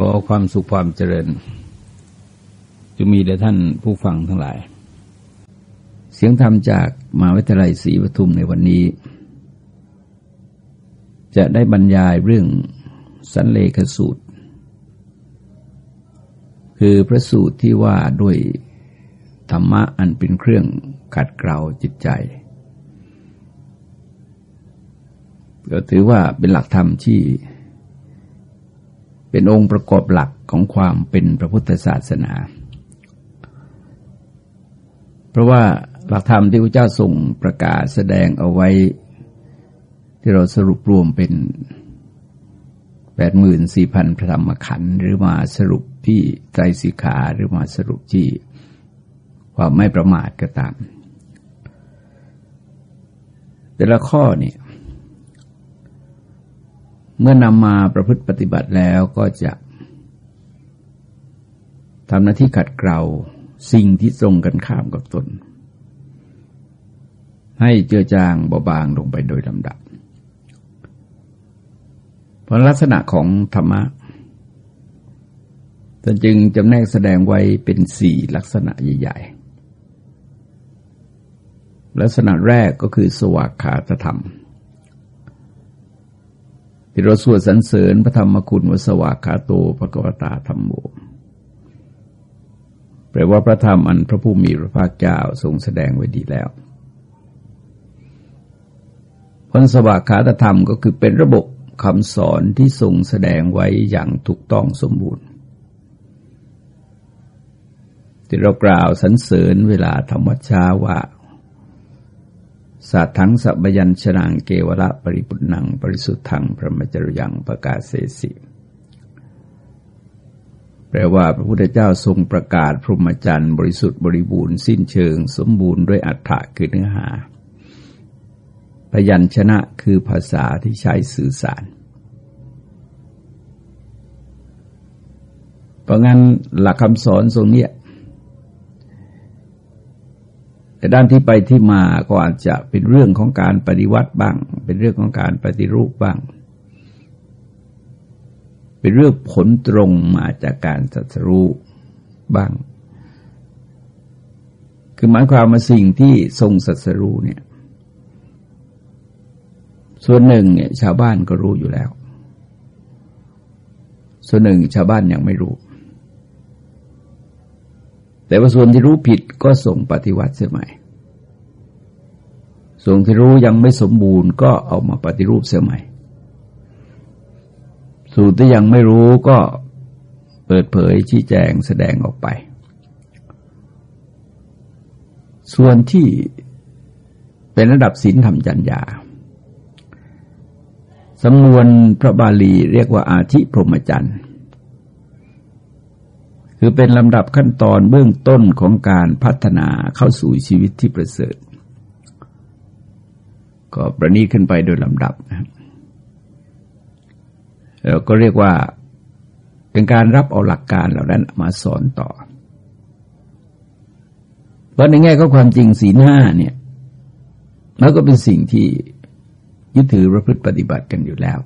ขอความสุขความเจริญจะมีแด่ท่านผู้ฟังทั้งหลาย เสียงธรรมจากมหาวิทยาลัยศรีปทุมในวันนี้ จะได้บรรยายเรื่องสันเลขสูตร คือพระสูตรที่ว่าด้วยธรรมะอันเป็นเครื่องขัดเกลาจิตใจ ก็ถือว่าเป็นหลักธรรมที่ เป็นองค์ประกอบหลักของความเป็นพระพุทธศาสนา เพราะว่าหลักธรรมที่พระเจ้าทรงประกาศแสดงเอาไว้ ที่เราสรุปรวมเป็นแปดหมื่นสี่พันพระธรรมขันธ์หรือมาสรุปที่ไตรสิกขาหรือมาสรุปที่ความไม่ประมาทก็ตาม แต่ละข้อเนี่ย เมื่อนำมาประพฤติปฏิบัติแล้วก็จะทำหน้าที่ขัดเกลาสิ่งที่ตรงกันข้ามกับตน ให้เจือจางเบาบางลงไปโดยลำดับ เพราะลักษณะของธรรมะท่านจึงจำแนกแสดงไว้เป็นสี่ลักษณะใหญ่ ๆ ลักษณะแรกก็คือสวากขาตธรรม ที่เราสวดสรรเสริญพระธรรมคุณวสวากขาโตภกวตาธรรมโมแปลว่าพระธรรมอันพระผู้มีพระภาคเจ้าทรงแสดงไว้ดีแล้วพันสวากขาตธรรมก็คือเป็นระบบคำสอนที่ทรงแสดงไว้อย่างถูกต้องสมบูรณ์ ที่เรากล่าวสรรเสริญเวลาธรรมชาว่า สัตถังสัพยัญชนะเกวระปริปุนัง ปริสุทธังพระมจรยังประกาศเสสิแปลว่าพระพุทธเจ้าทรงประกาศพรหมจรรย์บริสุทธิ์บริบูรณ์สิ้นเชิง สมบูรณ์ด้วยอัฏฐะคือเนื้อหา พยัญชนะคือภาษาที่ใช้สื่อสาร เพราะงั้นหลักคำสอนทรงเนี้ย แต่ด้านที่ไปที่มาก็อาจจะเป็นเรื่องของการปฏิวัติบ้าง เป็นเรื่องของการปฏิรูปบ้าง เป็นเรื่องผลตรงมาจากการสัตรูบ้าง คือหมายความมาสิ่งที่ทรงสัตรูเนี่ย ส่วนหนึ่งเนี่ยชาวบ้านก็รู้อยู่แล้ว ส่วนหนึ่งชาวบ้านยังไม่รู้ แต่ว่าส่วนที่รู้ผิดก็ส่งปฏิวัติเสียใหม่ ส่วนที่รู้ยังไม่สมบูรณ์ก็เอามาปฏิรูปเสียใหม่ ส่วนที่ยังไม่รู้ก็เปิดเผยชี้แจงแสดงออกไป ส่วนที่เป็นระดับศีลธรรมจัญญาสำนวนพระบาลีเรียกว่าอาธิพรหมจรรย์ คือเป็นลำดับขั้นตอนเบื้องต้นของการพัฒนาเข้าสู่ชีวิตที่ประเสริฐ ก็ประนีขึ้นไปโดยลำดับนะครับแล้วก็เรียกว่าเป็นการรับเอาหลักการเหล่านั้นมาสอนต่อ เพราะในแง่ของความจริงสีหน้าเนี่ยมันก็เป็นสิ่งที่ยึดถือประพฤติปฏิบัติกันอยู่แล้ว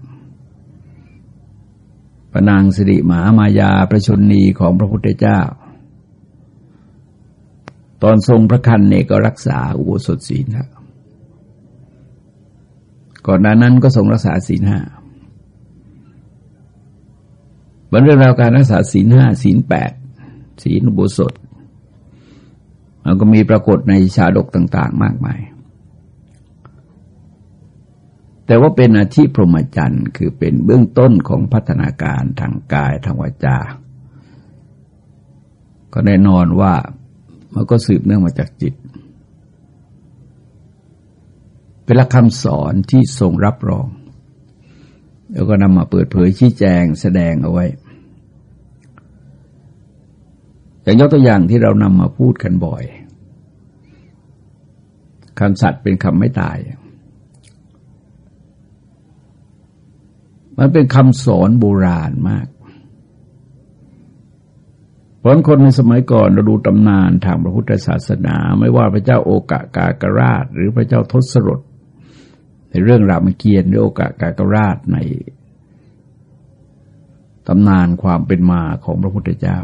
ปนางสิริมหามายาประชนนีของพระพุทธเจ้า ตอนทรงพระคันเนี่ยก็รักษาอุโบสถศีลแล้วก่อนหน้านั้นก็ทรงรักษาศีลห้าบนเรื่องราวการรักษาศีลห้าศีลแปดศีลอุโบสถมันก็มีปรากฏในชาดกต่าง ๆ มากมาย แต่ว่าเป็นอาชีพพรหมจรรย์คือเป็นเบื้องต้นของพัฒนาการทางกายทางวาจา ก็แน่นอนว่ามันก็สืบเนื่องมาจากจิต เป็นละคำสอนที่ทรงรับรอง แล้วก็นำมาเปิดเผยชี้แจงแสดงเอาไว้อย่างยกตัวอย่างที่เรานำมาพูดกันบ่อยคำสัตว์เป็นคำไม่ตาย มันเป็นคำสอนโบราณมากเพราะคนในสมัยก่อนเราดูตำนานทางพระพุทธศาสนา ไม่ว่าพระเจ้าโอกะกากราช หรือพระเจ้าทศรถในเรื่องรามเกียรติหรือโอกะกากราชในตำนานความเป็นมาของพระพุทธเจ้า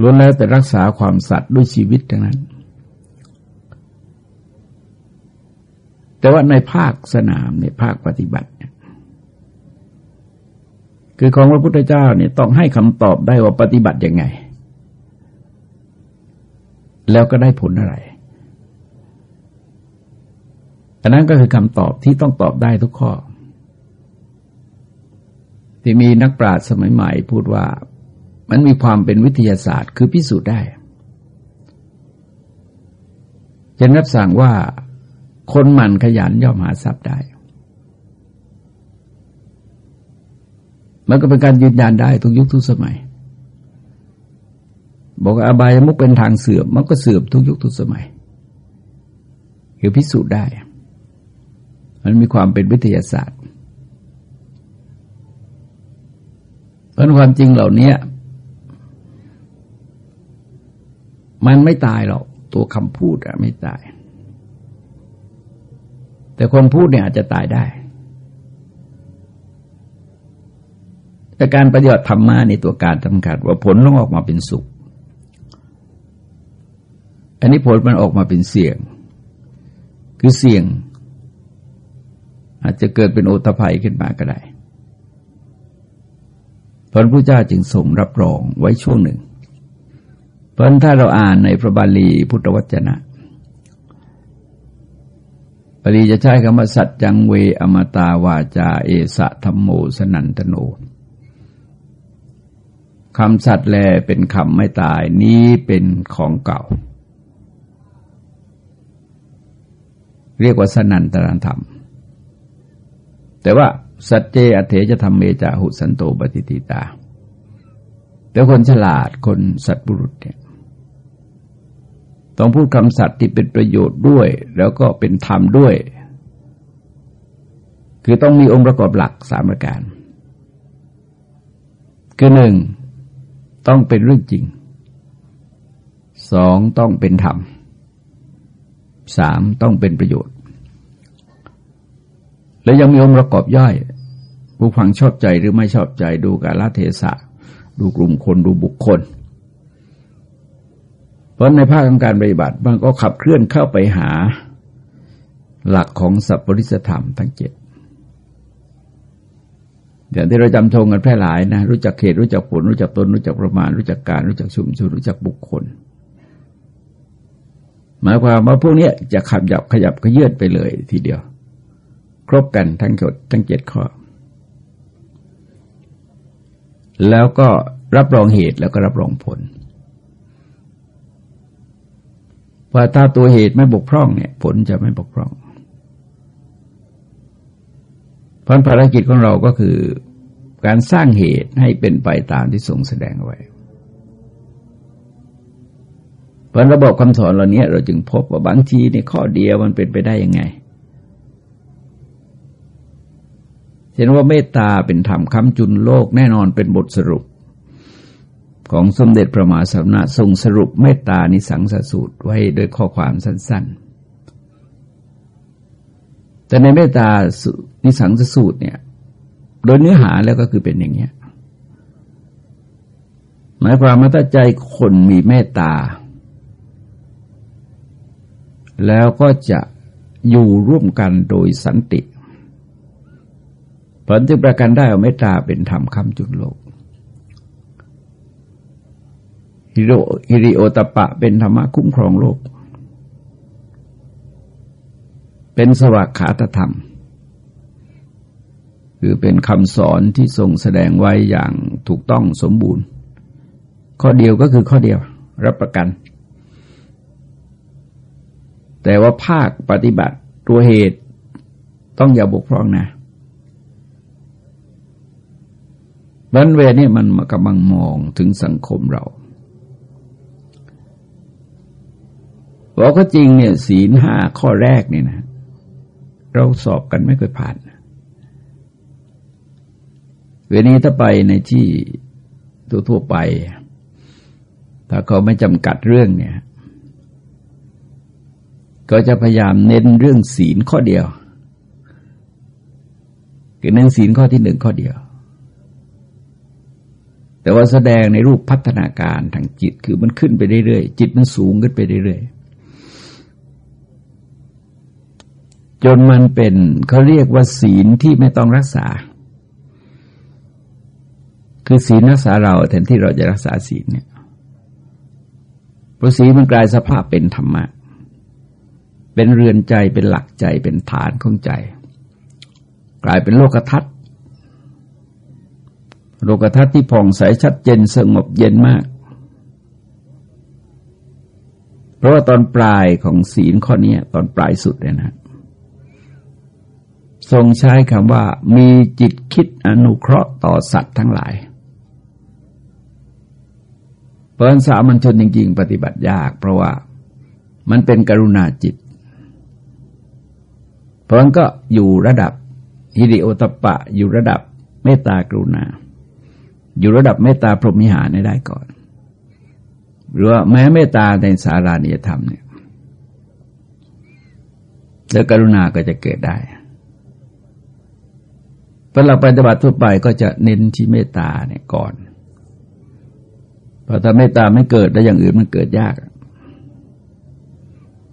ล้วนแล้วแต่รักษาความสัตย์ด้วยชีวิตทั้งนั้น แต่ว่าในภาคสนามในภาคปฏิบัติเนี่ยคือของพระพุทธเจ้าเนี่ยต้องให้คำตอบได้ว่าปฏิบัติยังไง แล้วก็ได้ผลอะไรอันนั้นก็คือคำตอบที่ต้องตอบได้ทุกข้อ ที่มีนักปราชญ์สมัยใหม่พูดว่ามันมีความเป็นวิทยาศาสตร์คือพิสูจน์ได้จะนับสั่งว่า คนหมั่นขยันย่อมหาทรัพย์ได้ มันก็เป็นการยืนยันได้ทุกยุคทุกสมัย บอกอบายมุกเป็นทางเสื่อม มันก็เสื่อมทุกยุคทุกสมัยคือพิสูจน์ได้ มันมีความเป็นวิทยาศาสตร์ เพราะความจริงเหล่านี้มันไม่ตายหรอกตัวคำพูดอะไม่ตาย แต่คนพูดเนี่ยอาจจะตายได้ แต่การปฏิบัติธรรมะในตัวการสำคัญว่าผลต้องออกมาเป็นสุข อันนี้ผลมันออกมาเป็นเสี่ยง คือเสี่ยง อาจจะเกิดเป็นโอตภัยขึ้นมาก็ได้พระพุทธเจ้าจึงส่งรับรองไว้ช่วงหนึ่ง เพราะถ้าเราอ่านในพระบาลีพุทธวจนะ บาลีจะใช้คำว่าสัจจังเวอมตาวาจาเอสะธรรมโมสนันตโนคำสัตว์แลเป็นคำไม่ตายนี้เป็นของเก่า เรียกว่าสนันตรธรรม แต่ว่าสัจเจอเถจะทำเมจาหุสันโตปฏิติตาแต่คนฉลาดคนสัตบุรุษเนี่ย ต้องพูดคำสัตย์ที่เป็นประโยชน์ด้วย แล้วก็เป็นธรรมด้วย คือต้องมีองค์ประกอบหลักสามประการ คือหนึ่งต้องเป็นเรื่องจริงสองต้องเป็นธรรมสามต้องเป็นประโยชน์ และยังมีองค์ประกอบย่อย ผู้ฟังชอบใจหรือไม่ชอบใจดูกาลเทศะ ดูกลุ่มคนดูบุคคล ราะในภาคของการปฏิบัติมันก็ขับเคลื่อนเข้าไปหาหลักของสัพปริสธรรมทั้งเจ็ดอย่างที่เราจำทงกันแพร่หลายนะ รู้จักเขตรู้จักผล รู้จักตน รู้จักประมาณ รู้จักการ รู้จักชุมชนรู้จักบุคคล หมายความว่าพวกนี้จะขับหยับขยับขยื่นไปเลยทีเดียว ครบกันทั้งหมดทั้งเจ็ดข้อ แล้วก็รับรองเหตุแล้วก็รับรองผล ว่าถ้าตัวเหตุไม่บกพร่องเนี่ย ผลจะไม่บกพร่องเพราะภารกิจของเราก็คือการสร้างเหตุให้เป็นไปตามที่ทรงแสดงไว้เพราะระบบคำสอนเหล่านี้เราจึงพบว่าบางทีในข้อเดียวมันเป็นไปได้ยังไงเห็นว่าเมตตาเป็นธรรมคำจุนโลกแน่นอนเป็นบทสรุป ของสมเด็จพระมหาสัมณะทรงสรุปเมตตานิสังสสูตรไว้โดยข้อความสั้น ๆ แต่ในเมตตานิสังสสูตรเนี่ย โดยเนื้อหาแล้วก็คือเป็นอย่างนี้หมายความว่าถ้าใจคนมีเมตตา แล้วก็จะอยู่ร่วมกันโดยสันติผลที่ประกันได้เอาเมตตาเป็นธรรมคำจุนโลก ฮิโรฮิริโอตปะเป็นธรรมะคุ้มครองโลก เป็นสวากขาตธรรม คือเป็นคำสอนที่ทรงแสดงไว้อย่างถูกต้องสมบูรณ์ ข้อเดียวก็คือข้อเดียวรับประกัน แต่ว่าภาคปฏิบัติตัวเหตุต้องอย่าบกพร่องนะบันเวนี่มันกำลังมองถึงสังคมเรา บอกก็จริงเนี่ยศีลห้าข้อแรกเนี่ยนะ เราสอบกันไม่เคยผ่านเวลนี้ถ้าไปในที่ทั่วไป ถ้าเขาไม่จำกัดเรื่องเนี่ย ก็จะพยายามเน้นเรื่องศีลข้อเดียวคือเน้นศีลข้อที่หนึ่งข้อเดียว แต่ว่าแสดงในรูปพัฒนาการทางจิตคือมันขึ้นไปเรื่อยๆจิตมันสูงขึ้นไปเรื่อยๆ จนมันเป็นเขาเรียกว่าศีลที่ไม่ต้องรักษา คือศีลรักษาเราแทนที่เราจะรักษาศีลเนี่ยเพราะศีลมันกลายสภาพเป็นธรรมะ เป็นเรือนใจเป็นหลักใจเป็นฐานของใจ กลายเป็นโลกทัศน์โลกทัศน์ที่ผ่องใสชัดเจนสงบเย็นมาก เพราะว่าตอนปลายของศีลข้อนี้ตอนปลายสุดเลยนะ ทรงใช้คำว่ามีจิตคิดอนุเคราะห์ต่อสัตว์ทั้งหลายเพราะสามัญชนจริง ๆ ปฏิบัติยาก เพราะว่ามันเป็นกรุณาจิต เพราะนั้นก็อยู่ระดับฮิริโอตปะ อยู่ระดับเมตตากรุณา อยู่ระดับเมตตาพรหมิหารได้ก่อน หรือว่าแม้เมตตาในสารานิยธรรมเนี่ยแล้วกรุณาก็จะเกิดได้ พอเราปฏิบัติทั่วไปก็จะเน้นที่เมตตาเนี่ยก่อนเพอถ้าเมตตาไม่เกิดแล้วอย่างอื่นมันเกิดยาก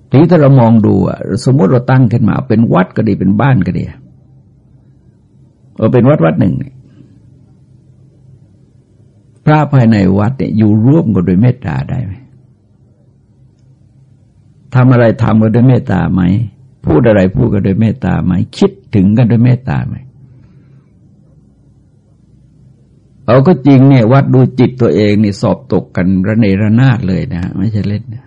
ทีนี้ถ้าเรามองดูอะสมมติเราตั้งขึ้นมา เป็นวัดก็ดีเป็นบ้านก็ดีเราเป็นวัดวัดหนึ่งพระภายในวัดเนี่ยอยู่ร่วมกันโดยเมตตาได้ไหมทำอะไรทำกันด้วยเมตตาไหม พูดอะไรพูดกันด้วยเมตตาไหม คิดถึงกันด้วยเมตตาไหม เอาก็จริงเนี่ยวัดดูจิตตัวเองนี่สอบตกกันระเนระนาดเลยนะไม่ใช่เล่นนะ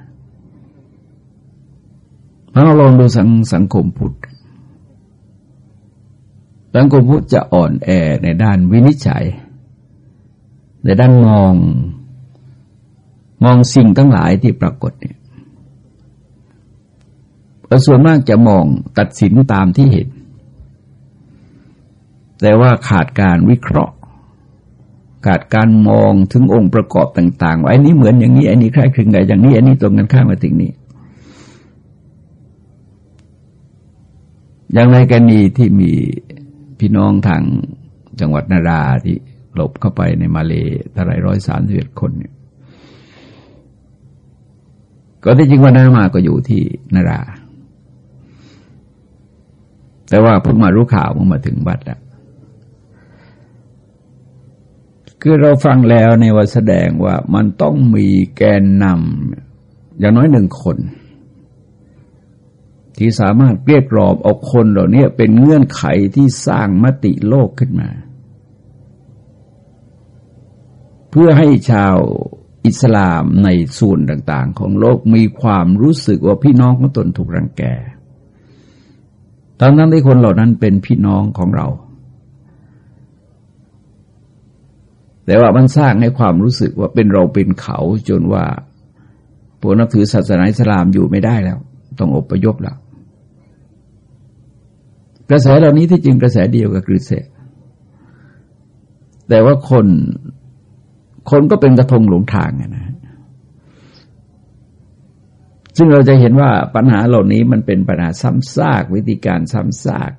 เราลองดูสังสังคมพุทธสังคมพุทธจะอ่อนแอในด้านวินิจฉัย ในด้านมอง มองสิ่งทั้งหลายที่ปรากฏเนี่ยส่วนมากจะมองตัดสินตามที่เห็น แต่ว่าขาดการวิเคราะห์ ขาดการมองถึงองค์ประกอบต่างๆว่าอันนี้เหมือนอย่างนี้อันนี้คล้ายคลึงกับอย่างนี้อันนี้ตรงกันข้ามมาถึงนี้ อย่างในกรณีที่มีพี่น้องทางจังหวัดนาราที่หลบเข้าไปในมาเลทลายร้อยสามสิบเอ็ดคนเนี่ยก็ที่จริงวันนั้นมาก็อยู่ที่นารา แต่ว่าเพิ่งมารู้ข่าวเมันมาถึงบัดแล้ว คือเราฟังแล้วในว่าแสดงว่ามันต้องมีแกนนำอย่างน้อยหนึ่งคน ที่สามารถเรียกรอบเอาคนเหล่านี้เป็นเงื่อนไขที่สร้างมติโลกขึ้นมา เพื่อให้ชาวอิสลามในส่วนต่าง ๆ ของโลกมีความรู้สึกว่าพี่น้องของตนถูกรังแกตอนนั้นที่คนเหล่านั้นเป็นพี่น้องของเรา แต่ว่ามันสร้างให้ความรู้สึกว่าเป็นเราเป็นเขาจนว่าพวกนับถือศาสนาอิสลามอยู่ไม่ได้แล้ว ต้องอบพยพแล้วกระแสเหล่านี้ที่จริงกระแสเดียวกับกฤษแต่ว่าคนคนก็เป็นกระทงหลงทางนะซึ่งเราจะเห็นว่าปัญหาเหล่านี้มันเป็นปัญหาซ้ำซากวิธีการซ้ำซาก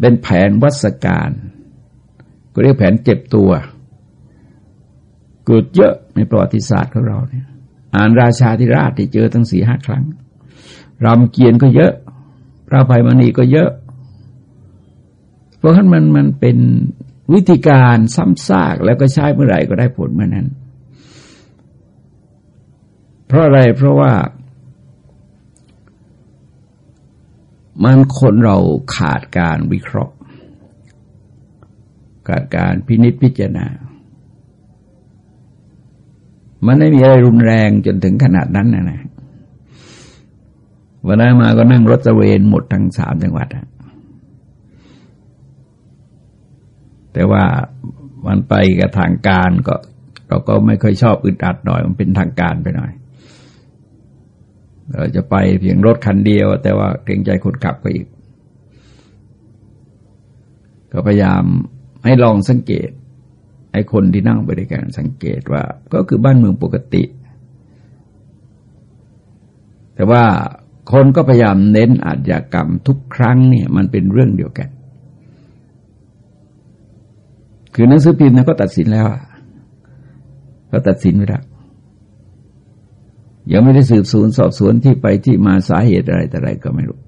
เป็นแผนวัสการ ก็เรียกแผนเจ็บตัว เกิดเยอะในประวัติศาสตร์ของเราเนี่ย อ่านราชาธิราชที่เจอตั้งสี่ห้าครั้งรำเกียรติก็เยอะ พระภัยมณีก็เยอะ เพราะฉะนั้นมันมันเป็นวิธีการซ้ำซากแล้วก็ใช้เมื่อไหร่ก็ได้ผลเมื่อนั้น เพราะอะไรเพราะว่า มันคนเราขาดการวิเคราะห์ ขาดการพินิจพิจารณา มันไม่มีอะไรรุนแรงจนถึงขนาดนั้นนะนะวันนั้นมาก็นั่งรถตะเวนหมดทั้งสามจังหวัดแต่ว่ามันไปกับทางการก็เราก็ไม่ค่อยชอบอึดอัดหน่อย มันเป็นทางการไปหน่อย เราจะไปเพียงรถคันเดียว แต่ว่าเกรงใจคนขับก็อีก ก็พยายาม ให้ลองสังเกตให้คนที่นั่งบริการสังเกตว่า ก็คือบ้านเมืองปกติ แต่ว่าคนก็พยายามเน้นอาชญากรรมทุกครั้งเนี่ยมันเป็นเรื่องเดียวกัน คือหนังสือพิมพ์นั้นก็ตัดสินแล้วก็ตัดสินไว้แล้วยังไม่ได้สืบสวนสอบสวนที่ไปที่มาสาเหตุอะไรแต่ไรก็ไม่รู้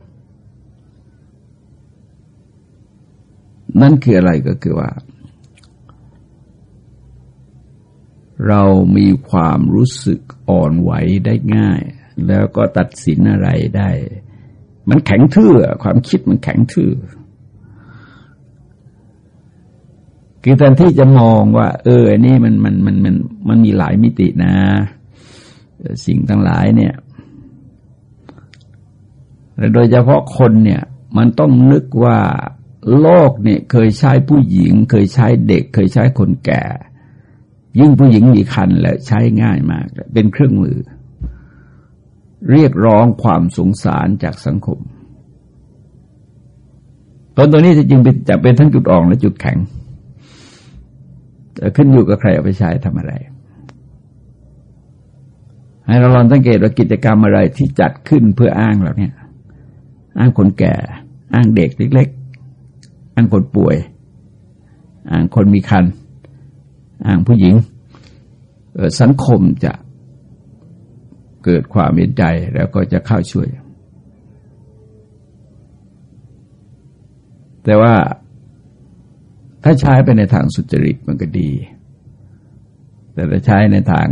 นั่นคืออะไรก็คือว่า เรามีความรู้สึกอ่อนไหวได้ง่าย แล้วก็ตัดสินอะไรได้ มันแข็งทื่อความคิดมันแข็งทื่อคือแทนที่จะมองว่า เอออันนี้มันมันมันมันมันมีหลายมิตินะ สิ่งทั้งหลายเนี่ยโดยเฉพาะคนเนี่ย มันต้องนึกว่า โลกเนี่ยเคยใช้ผู้หญิง เคยใช้เด็ก เคยใช้คนแก่ ยิ่งผู้หญิงมีคันและใช้ง่ายมาก เป็นเครื่องมือ เรียกร้องความสงสารจากสังคมตอนตัวนี้จะจึงเป็นจะเป็นทั้งจุดอ่อนและจุดแข็งขึ้นอยู่กับใครเอาไปใช้ทำอะไร ให้เราลองสังเกตว่ากิจกรรมอะไรที่จัดขึ้นเพื่ออ้างเราเนี่ย อ้างคนแก่ อ้างเด็กเล็กๆ อ้างคนป่วย อ้างคนมีคันอ้างผู้หญิงสังคมจะเกิดความเห็นใจแล้วก็จะเข้าช่วย แต่ว่าถ้าใช้ไปในทางสุจริตมันก็ดี แต่ถ้าใช้ในทาง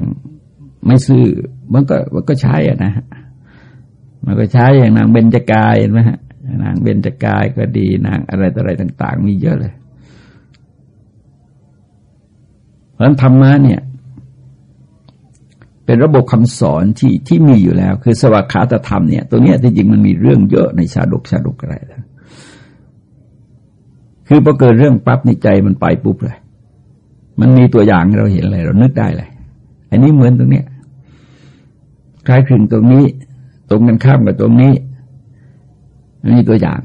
ไม่ซื้อมันก็มันก็ใช้อะนะมันก็ใช้อย่างนางเบญจกายเห็นไหมฮะ นางเบญจกายก็ดีนางอะไรต่ออะไรต่าง ๆ มีเยอะเลย เพราะฉะนั้นธรรมะเนี่ย เป็นระบบคำสอนที่ที่มีอยู่แล้ว คือสวัสดิขาธรรมเนี่ยตัวเนี้ยที่จริงมันมีเรื่องเยอะในชาดกชาดกอะไรแล้วคือพอเกิดเรื่องปั๊บในใจมันไปปุ๊บเลย มันมีตัวอย่างเราเห็นอะไรเรานึกได้เลย อันนี้เหมือนตรงเนี้ยคล้ายคลึงตรงนี้ ตรงกันข้ามกับตรงนี้ อันนี้ตัวอย่าง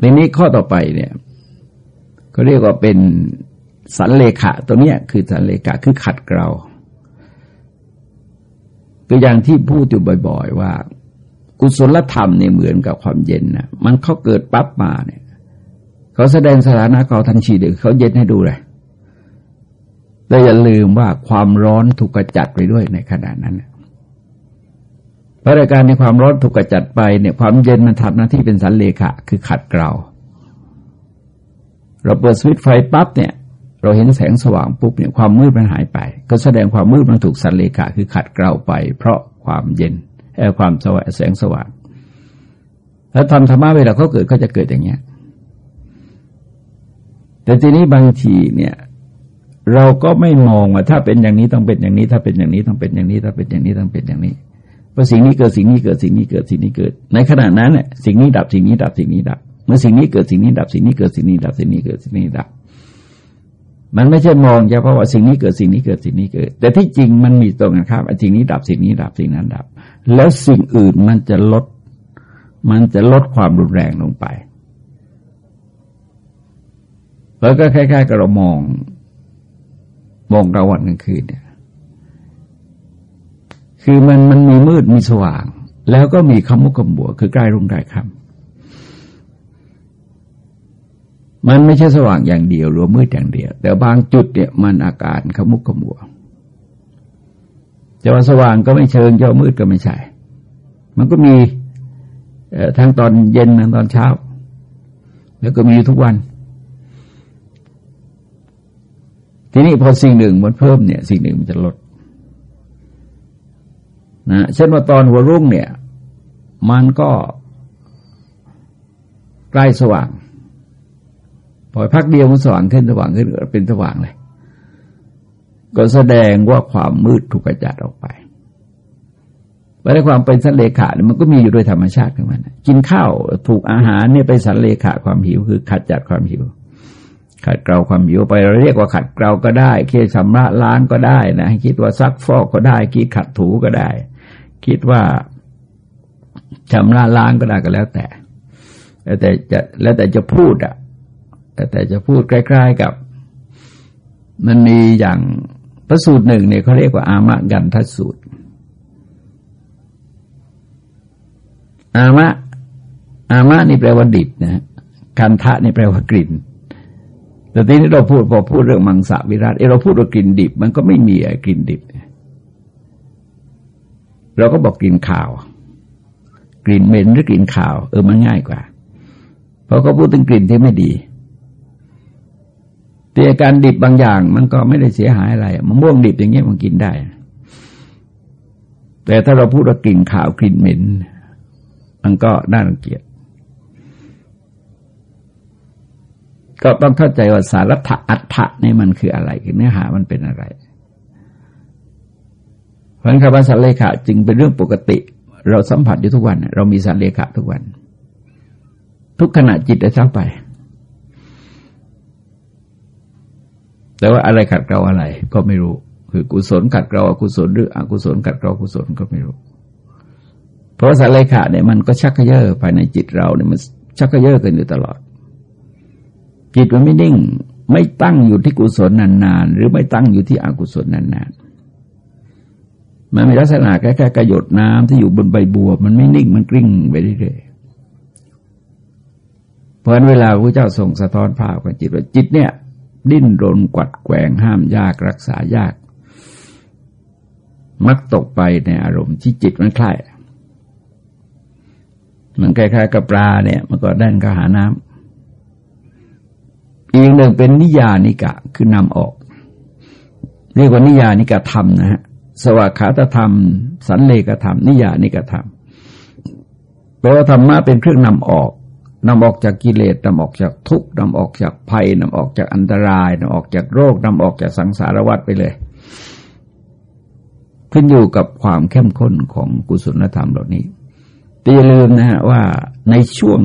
ในนี้ข้อต่อไปเนี่ยเขาเรียกว่าเป็นสันเลขะ ตัวเนี้ยคือสันเลขะคือขัดเกลาตัวอย่างที่พูดอยู่บ่อย ๆ ว่า กุศลธรรมเนี่ยเหมือนกับความเย็นนะมันเขาเกิดปั๊บมาเนี่ยเขาแสดงสถานะเขาทันทีเดี๋ยวเขาเย็นให้ดูเลยแต่อย่าลืมว่าความร้อนถูกกระจัดไปด้วยในขณะนั้นเพราะการในความร้อนถูกกระจัดไปเนี่ยความเย็นมันทำหน้าที่เป็นสันเลขะ คือขัดเกลาเราเปิดสวิตไฟปั๊บเนี่ย เราเห็นแสงสว่างปุ๊บเนี่ยความมืดมันหายไป ก็แสดงความมืดมันถูกสันเลขะ คือขัดเกลาไป เพราะความเย็นแอความสว่างแสงสว่างแล้วทำธรรมะเวลาเขาเกิดก็จะเกิดอย่างเงี้ยแต่ทีนี้บางทีเนี่ย เราก็ไม่มองว่าถ้าเป็นอย่างนี้ต้องเป็นอย่างนี้ ถ้าเป็นอย่างนี้ต้องเป็นอย่างนี้ ถ้าเป็นอย่างนี้ต้องเป็นอย่างนี้ พอสิ่งนี้เกิดสิ่งนี้เกิดสิ่งนี้เกิดสิ่งนี้เกิด ในขณะนั้นเนี่ยสิ่งนี้ดับสิ่งนี้ดับสิ่งนี้ดับ เมื่อสิ่งนี้เกิดสิ่งนี้ดับสิ่งนี้เกิดสิ่งนี้ดับสิ่งนี้เกิดสิ่งนี้ดับ มันไม่ใช่มองเฉพาะว่าสิ่งนี้เกิดสิ่งนี้เกิดสิ่งนี้เกิด แต่ที่จริงมันมีตรงกันข้ามสิ่งนี้ดับสิ่งนี้ดับสิ่งนั้นดับ แล้วสิ่งอื่นมันจะลด มันจะลดความรุนแรงลงไปแล้วก็คล้ายๆกับเรามองมองกลางวันกลางคืนเนี่ย คือมันมันมีมืดมีสว่าง แล้วก็มีคำมุกคำบัว คือใกล้รุ่งใกล้ค่ำมันไม่ใช่สว่างอย่างเดียวหรือมืดอย่างเดียว แต่บางจุดเนี่ยมันอาการขมุกขมัวจะว่าสว่างก็ไม่เชิงจะว่ามืดก็ไม่ใช่ มันก็มีทั้งตอนเย็นทั้งตอนเช้า แล้วก็มีทุกวัน ทีนี้พอสิ่งหนึ่งมันเพิ่มเนี่ย สิ่งหนึ่งมันจะลด นะเช่นว่าตอนหัวรุ่งเนี่ย มันก็ใกล้สว่างพอพักเดียวมันสว่างขึ้นสว่างขึ้นเป็นสว่างเลย ก็แสดงว่าความมืดถูกกระจัดออกไปแล้ความเป็นสันเลขาเนี่ยมันก็มีอยู่โดยธรรมชาติของมันกินข้าวถูกอาหารเนี่ยไปสันเลขาความหิวคือขัดจัดความหิว ขัดเกลาความหิวไปเราเรียกว่าขัดเกลาก็ได้คิดชำระล้างก็ได้นะคิดว่าซักฟอกก็ได้คิดขัดถูก็ได้ คิดว่าชำระล้างก็ได้ก็แล้วแต่ แล้วแต่จะแล้วแต่จะพูดอะแต่แต่จะพูดใกล้ๆกับ มันมีอย่างพระสูตรหนึ่งเนี่ยเขาเรียกว่า อามะกันทสูตร อามะ อามะนี่แปลว่าดิบนะกันทะนี่แปลว่ากลิ่น แต่ทีนี้เราพูดพอพูดเรื่องมังสวิรัตเราพูดว่ากลิ่นดิบ มันก็ไม่มีไอ้กลิ่นดิบ เราก็บอกกลิ่นข่าว กลิ่นเหม็นหรือกลิ่นข่าว เออมันง่ายกว่า เพราะเขาพูดถึงกลิ่นที่ไม่ดีแต่การดิบบางอย่างมันก็ไม่ได้เสียหายอะไรมะม่วงดิบอย่างเงี้ยมันกินได้ แต่ถ้าเราพูดว่ากลิ่นข่าวกลิ่นเหม็น มันก็น่ารังเกียจก็ต้องเข้าใจว่าสารัตอัตถะนี่มันคืออะไรคือเนื้อหามันเป็นอะไร เพราะคำว่าสันเลขาจึงเป็นเรื่องปกติ เราสัมผัสอยู่ทุกวัน เรามีสันเลขาทุกวัน ทุกขณะจิตจะช้าไป แต่ว่าอะไรขัดเกลาอะไร ก็ไม่รู้ คือกุศลขัดเกลาอกุศลหรืออกุศลขัดเกลากุศลก็ไม่รู้ เพราะสัรเลขาเนี่ยมันก็ชักเยาะภายในจิตเราเนี่ยมันชักเยาะกันอยู่ตลอด จิตมันไม่นิ่ง ไม่ตั้งอยู่ที่กุศลนานๆหรือไม่ตั้งอยู่ที่อกุศลนานๆ มันมีลักษณะแค่แค่กระหยดน้ำที่อยู่บนใบบัว มันไม่นิ่งมันกลิ้งไปเรื่อยๆเพราะเวลาพระเจ้าส่งสะท้อนภาพกับจิตว่าจิตเนี่ย ดิ้นรนกวัดแกงห้ามยากรักษายาก มักตกไปในอารมณ์ที่จิตมันคล้ายมันคล้ายๆกับปลาเนี่ย มันก็ด้นก็หาน้ำอีกหนึ่งเป็นนิยานิกะคือนำออก เรียกว่านิยานิกะธรรมนะฮะ สวากขาตธรรม สันเลกธรรม นิยานิกธรรมแปลว่าธรรมะเป็นเครื่องนำออกนำออกจากกิเลสนำออกจากทุกข์นำออกจากภัยนำออกจากอันตรายนำออกจากโรคนำออกจากสังสารวัฏไปเลย ขึ้นอยู่กับความเข้มข้นของกุศลธรรมเหล่านี้แต่อย่าลืมนะฮะว่าในช่วง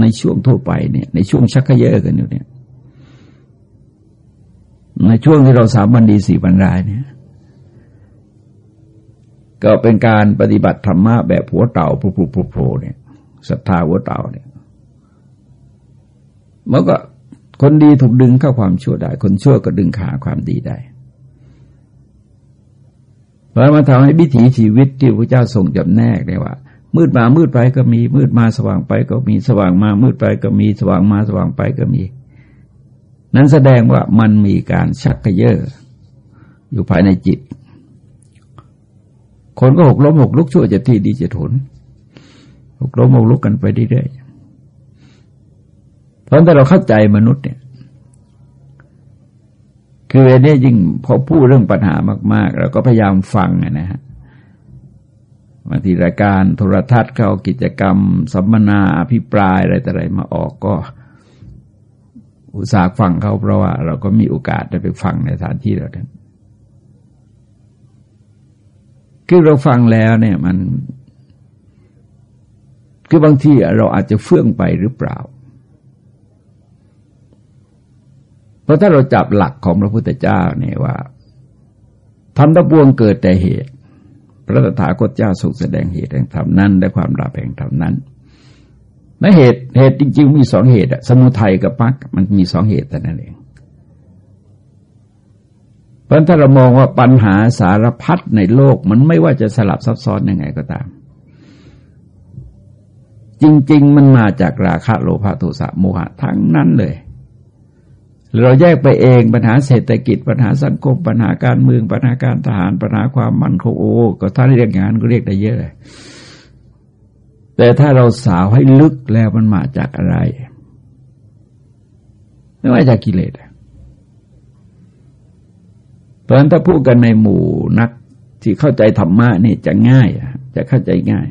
ในช่วงทั่วไปเนี่ย ในช่วงชักเยอะกันอยู่เนี่ยในช่วงที่เราสามวันดีสี่วันรายเนี่ย ก็เป็นการปฏิบัติธรรมะแบบหัวเต่าโผล่ๆเนี่ยศรัทธาหัวเต่าเนี่ยมันก็คนดีถูกดึงเข้าความชั่วได้ คนชั่วก็ดึงขาความดีได้เพราะมันทำให้วิถีชีวิตที่พระเจ้าทรงจำแนกได้ว่า มืดมามืดไปก็มีมืดมาสว่างไปก็มีสว่างมามืดไปก็มีสว่างมาสว่างไปก็มี นั้นแสดงว่ามันมีการชักกระเยาะอยู่ภายในจิต คนก็หกล้มหกลุกชั่วจะที่ดีจะทนหกล้มหกลุกกันไปเรื่อยพราะถ้าเราเข้าใจมนุษย์เนี่ย คืออันนี้ยิ่งพอพูดเรื่องปัญหามาก ๆ เราก็พยายามฟังนะฮะบางทีรายการโทรทัศน์เขากิจกรรม สัมมนาอภิปรายอะไรแต่อะไรมาออกก็ อุตส่าห์ฟังเขาเพราะว่า เราก็มีโอกาสได้ไปฟังในสถานที่เรานั้น คือเราฟังแล้วเนี่ยมัน คือบางทีเราอาจจะเฟื่องไปหรือเปล่า เพราะถ้าเราจับหลักของพระพุทธเจ้าเนี่ยว่าทำตะปวงเกิดแต่เหตุ พระตถาคตเจ้าทรงแสดงเหตุแห่งธรรมนั้นและความราบแห่งธรรมนั้นและเหตุเหตุจริง ๆ มีสองเหตุสมุทัยกับมรรคมันมีสองเหตุแต่นั้นเอง ราะถ้าเรามองว่าปัญหาสารพัดในโลกมันไม่ว่าจะสลับซับซ้อนยังไงก็ตาม จริง ๆ มันมาจากราคะโลภะโทสะโมหะทั้งนั้นเลย เราแยกไปเองปัญหาเศรษฐกิจ ปัญหาสังคม ปัญหาการเมืองปัญหาการทหารปัญหาความมั่นคงโอ้ก็ถ้าเรียกงานก็เรียกได้เยอะเลยแต่ถ้าเราสาวให้ลึกแล้วมันมาจากอะไร ไม่ว่าจากกิเลส ราะฉะนั้นถ้าพูดกันในหมู่นักที่เข้าใจธรรมะนี่จะง่ายจะเข้าใจง่าย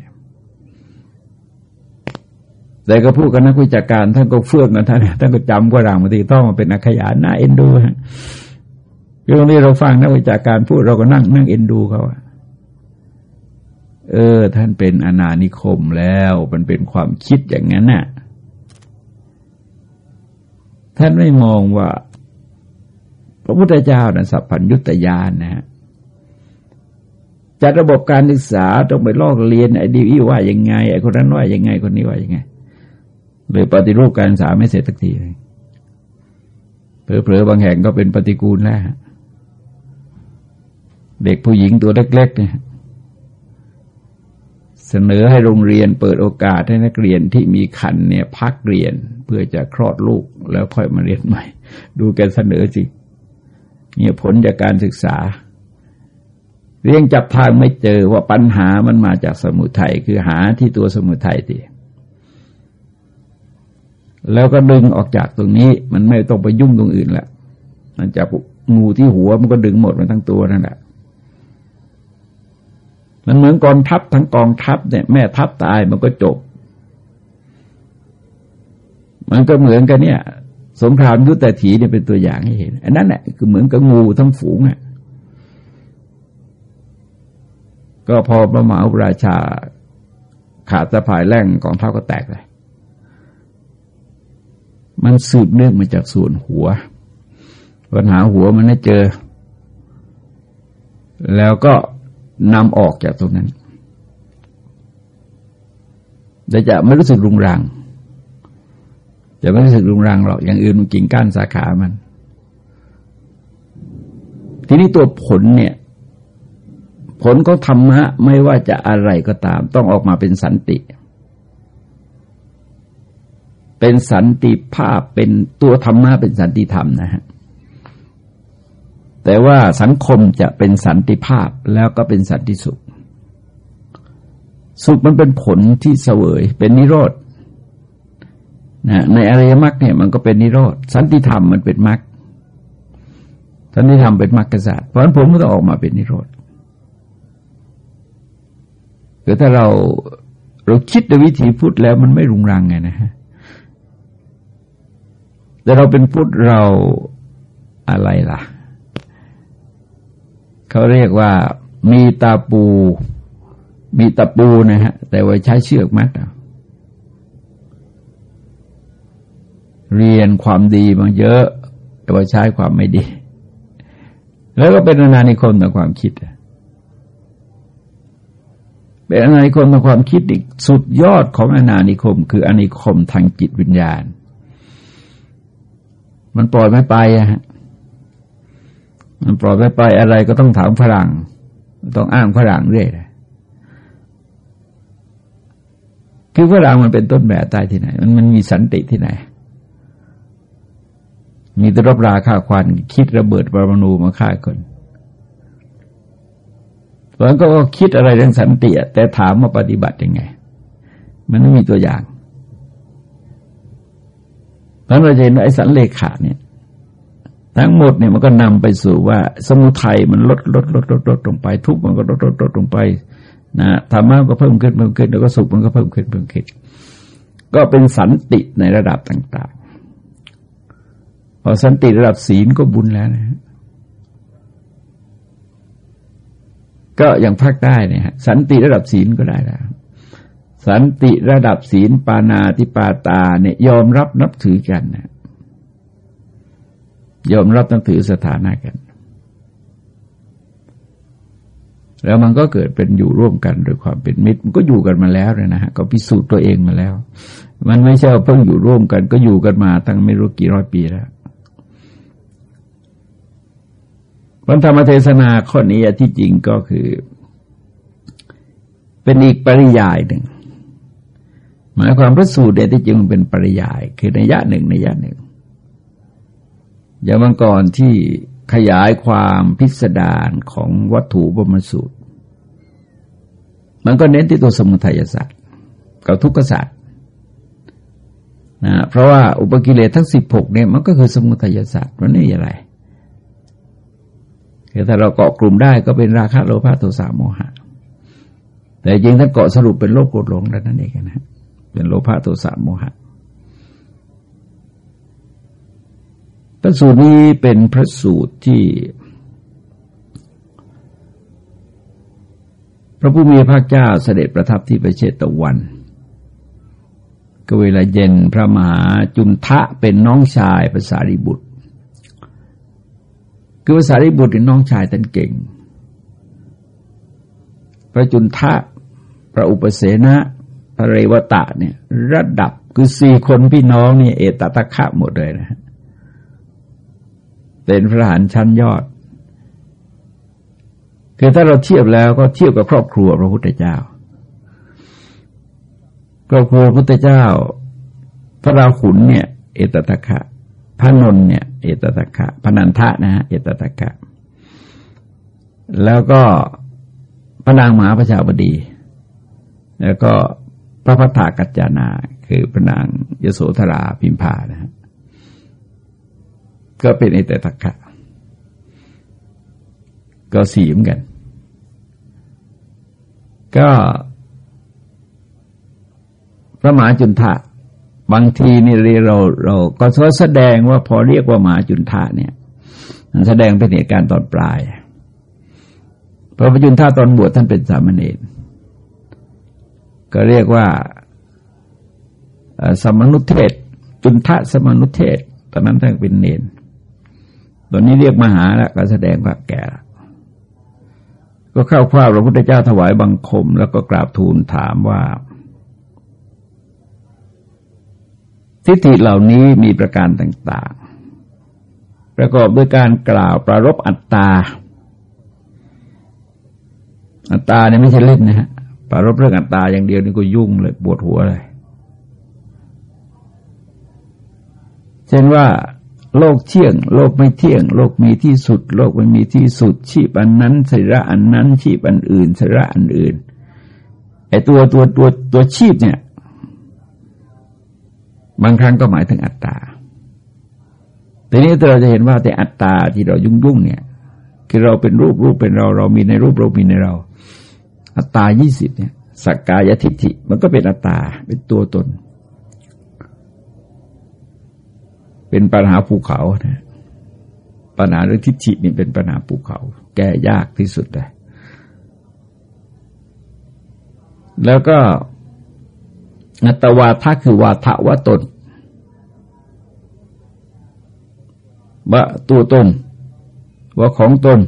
แต่ก็พูดกันนักวิจารการท่านก็เฟื่องกันท่านท่านก็จำว่าร่างบางทีต้องมาเป็นนักขยานน่าเอ็นดูฮะคืองนี้เราฟังนักวิจารการพูดเราก็นั่งนั่งเอ็นดูเขาเออ ท่านเป็นอนานิคมแล้วมันเป็นความคิดอย่างนั้นน่ะท่านไม่มองว่า ระพุทธเจ้านะสัพพัญยุตยานนะฮะจัดระบบการศึกษาต้องไปลอกเรียนไอ้ดีว่ายังไงไอ้คนนั้นว่ายังไงคนนี้ว่ายังไงเลยปฏิรูปการศึกษาไม่เสร็จสักทีเลเผลอๆบางแห่งก็เป็นปฏิกูลแล้วเด็กผู้หญิงตัวเล็กๆเนี่ยเสนอให้โรงเรียนเปิดโอกาสให้นักเรียนที่มีคันเนี่ยพักเรียนเพื่อจะคลอดลูกแล้วค่อยมาเรียนใหม่ ดูแกเสนอสิ เนี่ยผลจากการศึกษาเรียงจับทางไม่เจอว่าปัญหามันมาจากสมุทัยคือหาที่ตัวสมุทัยทีแล้วก็ดึงออกจากตรงนี้ มันไม่ต้องไปยุ่งตรงอื่นละมันจะงูที่หัวมันก็ดึงหมดมันทั้งตัวนั่นแหละมันเหมือนกองทัพทั้งกองทัพเนี่ยแม่ทัพตายมันก็จบ มันก็เหมือนกันเนี่ย สงครามยุทธถีเนี่ยเป็นตัวอย่างให้เห็น อันนั้นแหละคือเหมือนกับงูทั้งฝูงอะก็พอพระมหาอุราชาขาดสะพายแร่งกองทัพก็แตกเลย มันสืบเนื่องมาจากส่วนหัว ปัญหาหัวมันได้เจอ แล้วก็นำออกจากตรงนั้นแต่จะไม่รู้สึกรุงรัง จะไม่รู้สึกรุงรังหรอกอย่างอื่นมันกิ่งก้านสาขามัน ทีนี้ตัวผลเนี่ย ผลก็ธรรมะไม่ว่าจะอะไรก็ตาม ต้องออกมาเป็นสันติ เป็นสันติภาพเป็นตัวธรรมะเป็นสันติธรรมนะฮะแต่ว่าสังคมจะเป็นสันติภาพแล้วก็เป็นสันติสุข สุขมันเป็นผลที่เสวย เป็นนิโรธ นะในอริยมรรคเนี่ยมันก็เป็นนิโรธสันติธรรมมันเป็นมรรคสันติธรรมเป็นมรรคศาสตริย์เพราะฉะนั้นผมก็ต้องออกมาเป็นนิโรธคือถ้าเราเราคิดในวิถีพุทธแล้วมันไม่รุงรังไงนะฮะแต่เราเป็นพุทธเราอะไรล่ะ เขาเรียกว่ามีตาปู มีตะปูนะฮะ แต่ว่าใช้เชือกมัดเเรียนความดีมาเยอะ แต่ว่าใช้ความไม่ดี แล้วก็เป็นอนานิคมต่อความคิดเป็นอนานิคมต่อความคิดอีกสุดยอดของอนานิคม คืออนานิคมทางจิตวิญญาณ มันปล่อยไม่ไปอะฮะมันปล่อยไปไปอะไรก็ต้องถามฝรั่ง ต้องอ้างฝรั่งเรื่อยเลยคือฝรั่งมันเป็นต้นแบบตายที่ไหน มันมันมีสันติที่ไหน มีตรบราฆ่าควันคิดระเบิดปรมาณูมาฆ่าคนเพราะนั้นก็คิดอะไรเรื่องสันติแต่ถามมาปฏิบัติยังไง มันไม่มีตัวอย่างเพราะเราจะเห็นไอ้สันเลขาเนี่ย ทั้งหมดเนี่ยมันก็นำไปสู่ว่า สมุทัยมันลดลดลดลดลดลงไป ทุกมันก็ลดลดลดลงไปนะธรรมะก็เพิ่มขึ้นเพิ่มขึ้นแล้วก็สุขมันก็เพิ่มขึ้นเพิ่มขึ้น ก็เป็นสันติในระดับต่าง พอสันติระดับศีลก็บุญแล้วนะ ก็อย่างภาคใต้เนี่ยสันติระดับศีลก็ได้แล้วสันติระดับศีลปานาติปาตาเนี่ยยอมรับนับถือกันนะยอมรับนับถือสถานะกัน แล้วมันก็เกิดเป็นอยู่ร่วมกันโดยความเป็นมิตร มันก็อยู่กันมาแล้วเลยนะฮะก็พิสูจน์ตัวเองมาแล้ว มันไม่ใช่เพิ่งอยู่ร่วมกัน ก็อยู่กันมาตั้งไม่รู้กี่ร้อยปีแล้ว วันธรรมเทศนาข้อนี้ที่จริงก็คือ เป็นอีกปริยายหนึ่ง หมายความพระสูตรเนี่ยที่จริงมันเป็นปริยาย คือในยะหนึ่งในยะหนึ่งอย่างเมื่อก่อนที่ขยายความพิสดารของวัตถุบรมสูตร มันก็เน้นที่ตัวสมุทัยศาสตร์กับทุกขศาสตร์นะเพราะว่าอุปกิเลสทั้งสิบหกเนี่ยมันก็คือสมุทัยศาสตร์มันนี่อะไร คือถ้าเราเกาะกลุ่มได้ก็เป็นราคะโลภะโทสะโมหะ แต่จริงถ้าเกาะสรุปเป็นโลภโกรธหลงนั่นเองนะเป็นโลภะโทสะโมหะพระสูตรนี้เป็นพระสูตรที่ พระผู้มีพระเจ้าเสด็จประทับที่ประเชตะวันก็เวลาเย็นพระมหาจุนทะเป็นน้องชายภาษาริบุตร คือภาษาริบุตรน้องชายท่านเก่ง พระจุนทะ พระอุปเสนะ พระเรวตะเนี่ย ระดับคือสี่คนพี่น้องเนี่ยเอตตะคะหมดเลยนะ เป็นพระหานชั้นยอด คือถ้าเราเทียบแล้วก็เทียบกับครอบครัวพระพุทธเจ้า ครอบครัวพระพุทธเจ้า พระราหุลเนี่ย เอตตะคะ พระนนเนี่ย เอตตะคะพนันทะนะฮะเอตตะคะแล้วก็พระนางมหาประชาบดี แล้วก็พระพัฒากัจจานา คือพระนางยโสธราพิมพานะฮะก็เป็นเอตตะคะก็สีเหมือนกัน ก็พระมหาจุนทะ บางทีนี่เราเราก็แสดงว่าพอเรียกว่าหมาจุนทะเนี่ยมันแสดงเป็นเหตุการณ์ตอนปลายพระพจุนทะตอนบวชท่านเป็นสามเณรก็เรียกว่าสมนุเทศ จุนทะสมนุเทศ ตอนนั้นท่านเป็นเนนตอนนี้เรียกมหาแล้วก็แสดงว่าแก่ ก็เข้าคว้าพระพุทธเจ้าถวายบังคม แล้วก็กราบทูลถามว่า ทิฏฐิเหล่านี้มีประการต่าง ๆ ประกอบด้วยการกล่าวประรบอัตตา อัตตาเนี่ยไม่ใช่เล่นนะฮะประรบเรื่องอัตตาอย่างเดียวนี่ก็ยุ่งเลยปวดหัวเลยเช่นว่าโลกเที่ยง โลกไม่เที่ยง โลกมีที่สุด โลกไม่มีที่สุด ชีพอันนั้นสระอันนั้น ชีพอันอื่นสระอันอื่นไอตัวตัวตัวตัวชีพเนี่ย บางครั้งก็หมายถึงอัตตาแต่นี้เราจะเห็นว่าแต่อัตตาที่เรายุ่งยุ่งเนี่ย คือเราเป็นรูปรูปเป็นเรา เรามีในรูปเรามีในเรา อัตตายี่สิบเนี่ยสักกายทิฏฐิมันก็เป็นอัตตาเป็นตัวตน เป็นปัญหาภูเขานะปัญหาเรื่องทิฏฐินี่เป็นปัญหาภูเขา แก้ยากที่สุดเลยแล้วก็ อัตวาทะคือวาทะวะตนว่าตัวตนว่าของตน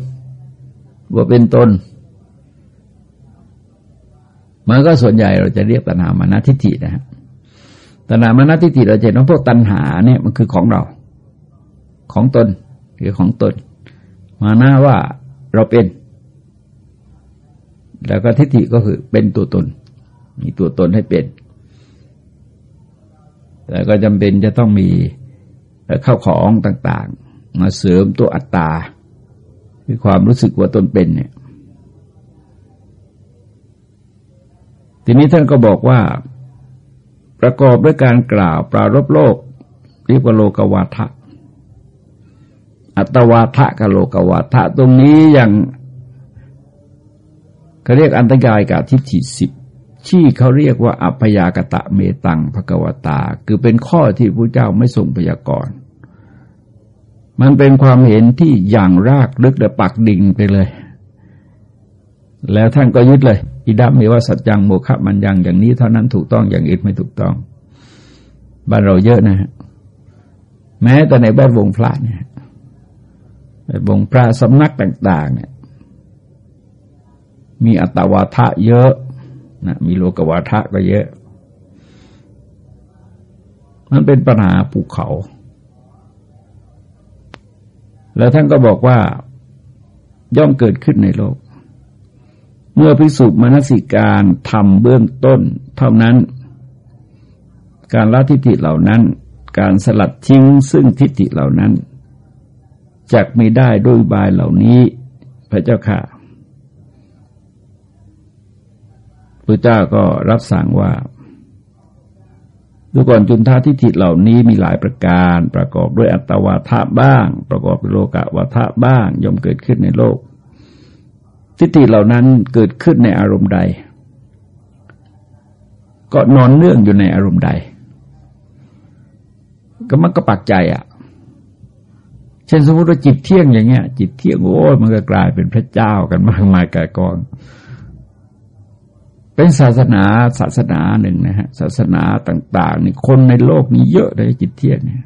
ว่าเป็นตนมันก็ส่วนใหญ่เราจะเรียกตัณหามานาทิฏฐินะฮะตัณหามานาทิฏฐิเราจะเห็นว่าพวกตัณหาเนี่ยมันคือของเรา ของตนคือของตน มานาว่าเราเป็น แล้วก็ทิฏฐิก็คือเป็นตัวตน มีตัวตนให้เป็น แต่ก็จำเป็นจะต้องมีเข้าของต่างๆ มาเสริมตัวอัตตาคือความรู้สึกว่าตนเป็นเนี่ย ทีนี้ท่านก็บอกว่า ประกอบด้วยการกล่าวปรารบโลกเรียกว่าโลกวาทะ อัตวาทะกับโลกวาทะ ตรงนี้ยังเขาเรียกอันตรายกับทิฏฐิสิบ ที่เขาเรียกว่าอัพยากตะเมตังภกวตา คือเป็นข้อที่พระเจ้าไม่ทรงพยากรณ์มันเป็นความเห็นที่อย่างรากลึกและปักดิ่งไปเลย แล้วท่านก็ยึดเลยอิดัมมีว่าสัจจังโมฆะมันยังอย่างนี้เท่านั้นถูกต้องอย่างอื่นไม่ถูกต้องบ้านเราเยอะนะฮะแม้แต่ในแวดวงพระเนี่ยแวดวงพระสำนักต่าง ๆ เนี่ย มีอัตวาทะเยอะ นะมีโลกวาทะก็เยอะ มันเป็นปัญหาภูเขา แล้วท่านก็บอกว่าย่อมเกิดขึ้นในโลก เมื่อพิสูจน์มนสิการทำเบื้องต้น เท่านั้น การละทิฏฐิเหล่านั้น การสลัดทิ้งซึ่งทิฏฐิเหล่านั้นจักไม่ได้ด้วยบายเหล่านี้ พระเจ้าค่ะ พระเจ้าก็รับสั่งว่าดูก่อนจุนทาทิฏฐิเหล่านี้มีหลายประการ ประกอบด้วยอัตวาทะบ้าง ประกอบด้วยโลกะวาทะบ้างย่อมเกิดขึ้นในโลก ทิฏฐิเหล่านั้นเกิดขึ้นในอารมณ์ใด ก็นอนเนื่องอยู่ในอารมณ์ใด ก็มันก็ปักใจอะ่ะ เช่นสมมติว่าจิตเที่ยงอย่างเงี้ย จิตเที่ยงโอ้มันก็กลายเป็นพระเจ้ากันมากมายกายกอง เป็นศาสนาศาสนาหนึ่งนะฮะศาสนาต่างๆนี่คนในโลกนี้เยอะเลยจิตเทียนเนี่ย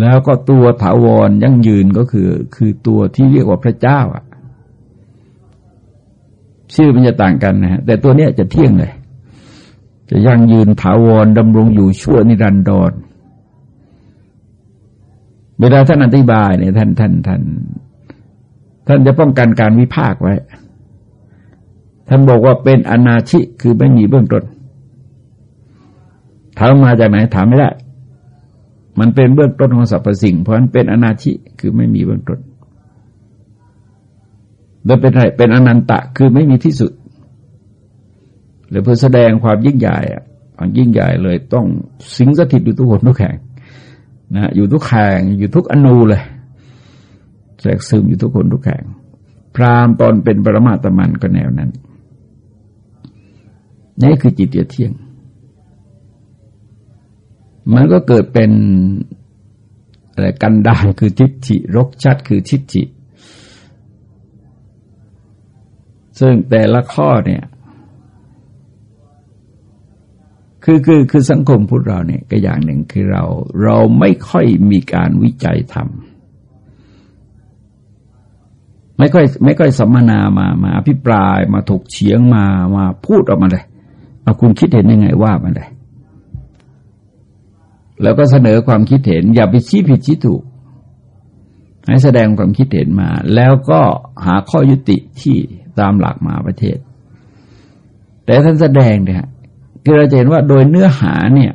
แล้วก็ตัวถาวรยั่งยืนก็คือ คือตัวที่เรียกว่าพระเจ้าอะ ชื่อมันจะต่างกันนะฮะแต่ตัวเนี้ยจะเที่ยงเลย จะยั่งยืนถาวรดำรงอยู่ชั่วนิรันดรเวลาท่านอธิบายเนี่ยท่านท่านท่านท่านจะป้องกันการวิพากษ์ไว้ ท่านบอกว่าเป็นอนาชิคือไม่มีเบื้องต้นถามมาจากไหนถามไม่ได้ มันเป็นเบื้องต้นของสรรพสิ่ง เพราะมันเป็นอนาชิคือไม่มีเบื้องต้นโดยเป็นอะไรเป็นอนันตะคือไม่มีที่สุดหรือเพื่อแสดงความยิ่งใหญ่ความยิ่งใหญ่เลยต้องสิงสถิตอยู่ทุกคนทุกแห่งนะอยู่ทุกแห่งอยู่ทุกอนูเลยแทรกซึมอยู่ทุกคนทุกแห่งพรามตอนเป็นปรมาตมันก็แนวนั้น นี่คือจิตเที่ยง มันก็เกิดเป็นอะไรกันดานคือทิฏฐิรกชัดคือทิฏฐิซึ่งแต่ละข้อเนี่ย คือคือคือสังคมพุทธเราเนี่ยก็อย่างหนึ่งคือเรา เราไม่ค่อยมีการวิจัยทำไม่ค่อยไม่ค่อยสัมมนามามาอภิปรายมาถกเฉียงมามาพูดออกมาเลย เอาคุณคิดเห็นยังไงว่ามาเลยแล้วก็เสนอความคิดเห็น อย่าไปชี้ผิดชี้ถูก ให้แสดงความคิดเห็นมา แล้วก็หาข้อยุติที่ตามหลักมาประเทศ แต่ท่านแสดงเนี่ยคือเราจเห็นว่าโดยเนื้อหาเนี่ย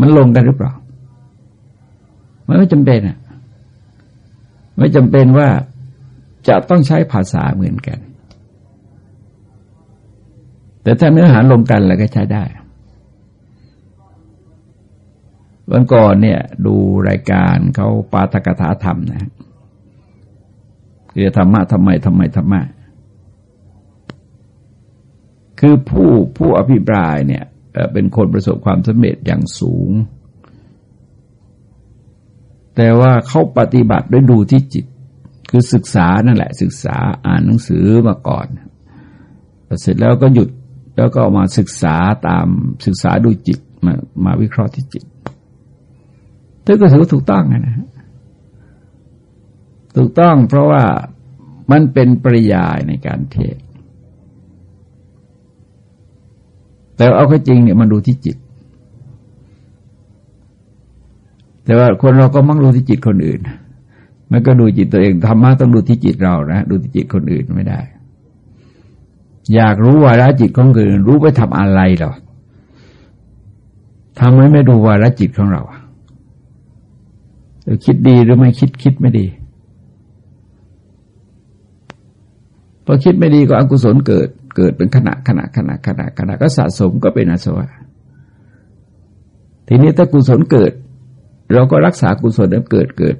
มันลงกันหรือเปล่ามันไม่จำเป็นอะ ไม่จำเป็นว่าจะต้องใช้ภาษาเหมือนกัน แต่ถ้าเนื้อหาลงกันแล้วก็ใช้ได้ วันก่อนเนี่ย ดูรายการเขาปาตกถาธรรมนะคือธรรมะทำไมทำไมธรรมะ คือผู้ผู้อภิปรายเนี่ยเป็นคนประสบความสำเร็จอย่างสูง แต่ว่าเขาปฏิบัติด้วยดูที่จิต คือศึกษานั่นแหละ ศึกษาอ่านหนังสือมาก่อนเสร็จแล้วก็หยุด แล้วก็มาศึกษาตามศึกษาดูจิตมามาวิเคราะห์ที่จิตถือก็ถือว่าถูกต้องนะฮะถูกต้องเพราะว่ามันเป็นปริยายในการเทศ แต่เอาข้อจริงเนี่ยมันดูที่จิต แต่ว่าคนเราก็มั่งดูที่จิตคนอื่น มันก็ดูจิตตัวเองธรรมะต้องดูที่จิตเรานะดูที่จิตคนอื่นไม่ได้ อยากรู้วาระจิตของคนอื่น รู้ไปทำอะไรหรอทำไมไม่ดูวาระจิตของเราคิดดีหรือไม่คิดคิดไม่ดีพอคิดไม่ดีก็อกุศลเกิด เกิดเป็นขณะขณะขณะขณะขณะก็สะสมก็เป็นอาสวะทีนี้ถ้ากุศลเกิด เราก็รักษากุศลแล้วเกิดเกิด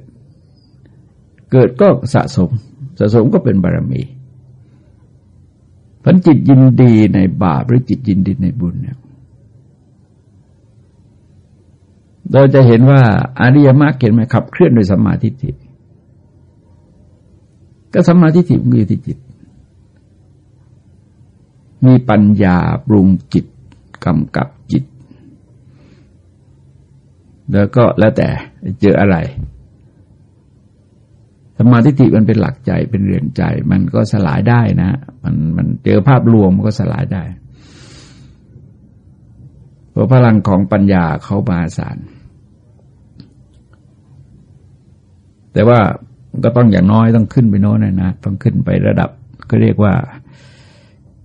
เกิดก็สะสม สะสมก็เป็นบารมี พันจิตยินดีในบาปหรือจิตยินดีในบุญเนี่ยเราจะเห็นว่าอริยมรรคเห็นไหมขับเคลื่อนโดยสัมมาทิฏฐิก็สัมมาทิฏฐิมันอยู่ที่จิต มีปัญญาปรุงจิตกำกับจิต แล้วก็แล้วแต่เจออะไร สมาธิฏิมันเป็นหลักใจเป็นเรือนใจ มันก็สลายได้นะ มันมันเจอภาพรวมมันก็สลายได้เพราะพลังของปัญญาเขาบาสาร แต่ว่าก็ต้องอย่างน้อยต้องขึ้นไปโน้นนะนะต้องขึ้นไประดับก็เรียกว่า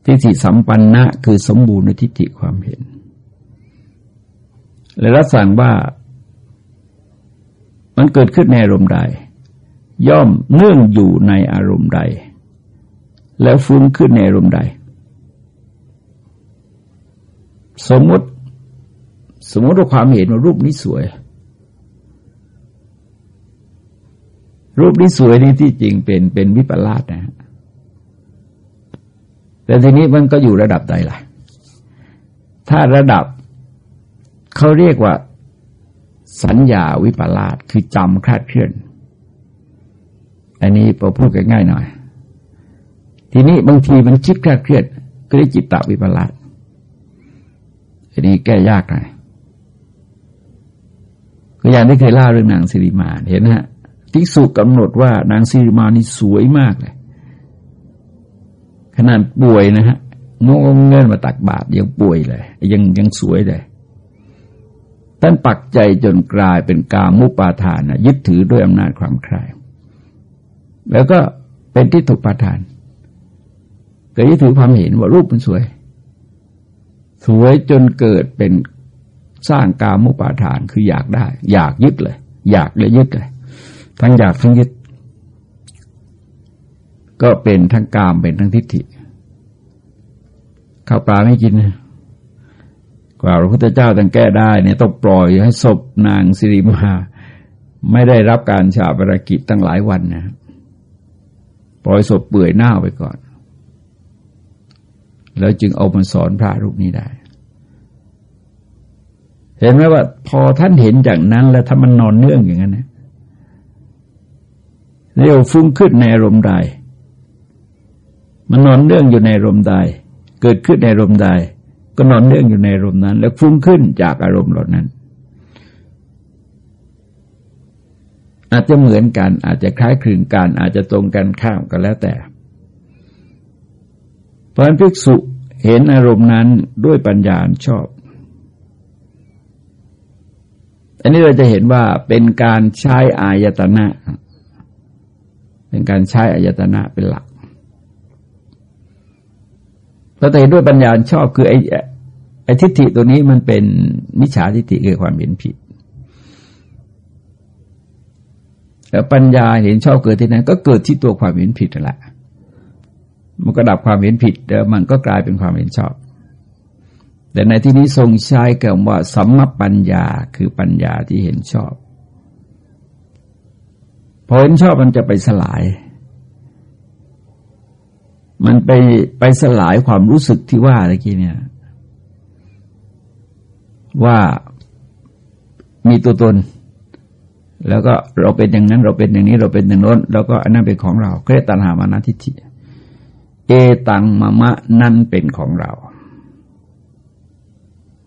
ทิฏฐิสัมปันนะคือสมบูรณ์ในทิฏฐิความเห็น และรับสั่งว่ามันเกิดขึ้นในอารมณ์ใด ย่อมเนื่องอยู่ในอารมณ์ใด แล้วฟุ้งขึ้นในอารมณ์ใด สมมติ สมมติว่าความเห็นว่ารูปนี้สวย รูปนี้สวยนี่ที่จริงเป็นเป็นวิปลาสนะฮะแต่ทีนี้มันก็อยู่ระดับใดล่ะ ถ้าระดับเขาเรียกว่า สัญญาวิปลาสคือจำคลาดเคลื่อน อันนี้พอพูดกันง่ายหน่อย ทีนี้บางทีมันคิดคลาดเคลื่อนก็เรียกจิตตวิปลาสอันนี้แก้ยากหน่อยก็อย่างที่เคยเล่าเรื่องนางสิริมาเห็นไหมฮะที่สุกำหนดว่านางสิริมานี่สวยมากเลย ขนาดป่วยนะฮะงงเงินมาตักบาตรยังป่วยเลย ยังยังสวยเลยท่านปักใจจนกลายเป็นกามุปาทานนะยึดถือด้วยอำนาจความใคร่ แล้วก็เป็นที่ถูกประทานเก็ยึดถือความเห็นว่ารูปมันสวย สวยจนเกิดเป็นสร้างกามุปาทานคืออยากได้ อยากยึดเลย อยากเลยยึดเลย ทั้งอยากทั้งยึด ก็เป็นทั้งกามเป็นทั้งทิฏฐิข้าวปลาไม่กินกว่าพระพุทธเจ้าต้งแก้ได้เนี่ยต้องปล่อยให้ศพนางสิริมา ไม่ได้รับการชาปรกิจตั้งหลายวันนะ ปล่อยศพเปื่อยหน้าไปก่อน แล้วจึงเอามาสอนพระรูปนี้ได้ เห็นไหมว่า พอท่านเห็นจากนั้น แล้วถ้ามันนอนเนื่องอย่างนั้นนะเรียกฟุ้งขึ้นในอารมณ์ใด มันนอนเนื่องอยู่ในอารมณ์ใด เกิดขึ้นในอารมณ์ใด ก็นอนเนื่องอยู่ในอารมณ์นั้น แล้วฟุ้งขึ้นจากอารมณ์เหล่านั้น อาจจะเหมือนกัน อาจจะคล้ายคลึงกัน อาจจะตรงกันข้ามกันแล้วแต่ เพราะนั้นภิกษุเห็นอารมณ์นั้นด้วยปัญญาชอบ อันนี้เราจะเห็นว่าเป็นการใช้อายตนะ เป็นการใช้อายตนะเป็นหลักเราจะเห็นด้วยปัญญาชอบคือไอ้ไอ้ทิฏฐิตัวนี้มันเป็นมิจฉาทิฏฐิคือความเห็นผิด แล้วปัญญาเห็นชอบเกิดที่นั้นก็เกิดที่ตัวความเห็นผิดนั่นแหละมันก็ดับความเห็นผิดแล้วมันก็กลายเป็นความเห็นชอบ แต่ในที่นี้ทรงใช้คำว่าสัมมปัญญาคือปัญญาที่เห็นชอบพอเห็นชอบมันจะไปสลาย มันไปไปสลายความรู้สึกที่ว่าเมื่อกี้เนี่ย ว่ามีตัวตน แล้วก็เราเป็นอย่างนั้นเราเป็นอย่างนี้เราเป็นอย่างโน้น แล้วก็อันนั้นเป็นของเราเรียกตัณหามานาทิฏฐิเอตังมะมะนั่นเป็นของเรา